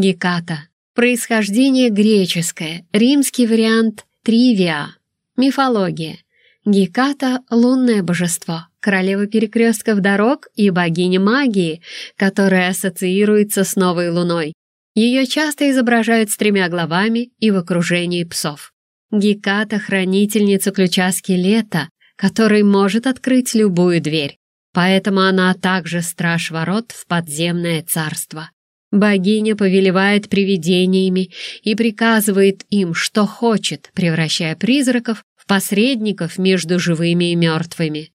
Геката. Происхождение греческое, римский вариант Тривиа. Мифология. Геката — лунное божество, королева перекрестков дорог и богиня магии, которая ассоциируется с новой луной. Ее часто изображают с тремя головами и в окружении псов. Геката — хранительница ключа скелета, который может открыть любую дверь. Поэтому она также страж ворот в подземное царство. Богиня повелевает привидениями и приказывает им, что хочет, превращая призраков в посредников между живыми и мертвыми.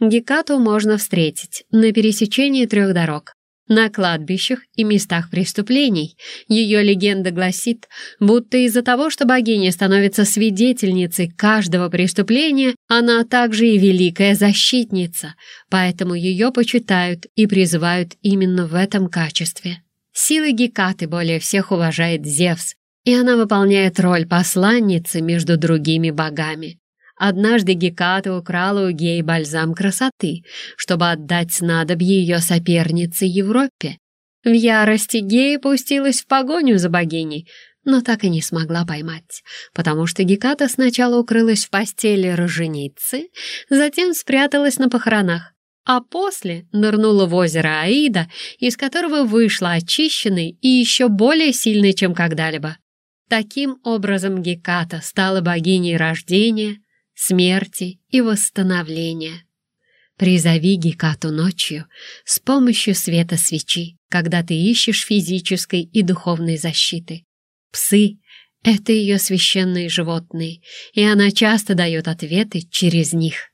Гекату можно встретить на пересечении трех дорог на кладбищах и местах преступлений. Ее легенда гласит, будто из-за того, что богиня становится свидетельницей каждого преступления, она также и великая защитница, поэтому ее почитают и призывают именно в этом качестве. Силы Гекаты более всех уважает Зевс, и она выполняет роль посланницы между другими богами. Однажды Геката украла у Геи бальзам красоты, чтобы отдать снадобье ее сопернице Европе. В ярости Гея пустилась в погоню за богиней, но так и не смогла поймать, потому что Геката сначала укрылась в постели роженицы, затем спряталась на похоронах а после нырнула в озеро Аида, из которого вышла очищенной и еще более сильной, чем когда-либо. Таким образом Геката стала богиней рождения, смерти и восстановления. Призови Гекату ночью с помощью света свечи, когда ты ищешь физической и духовной защиты. Псы — это ее священные животные, и она часто дает ответы через них.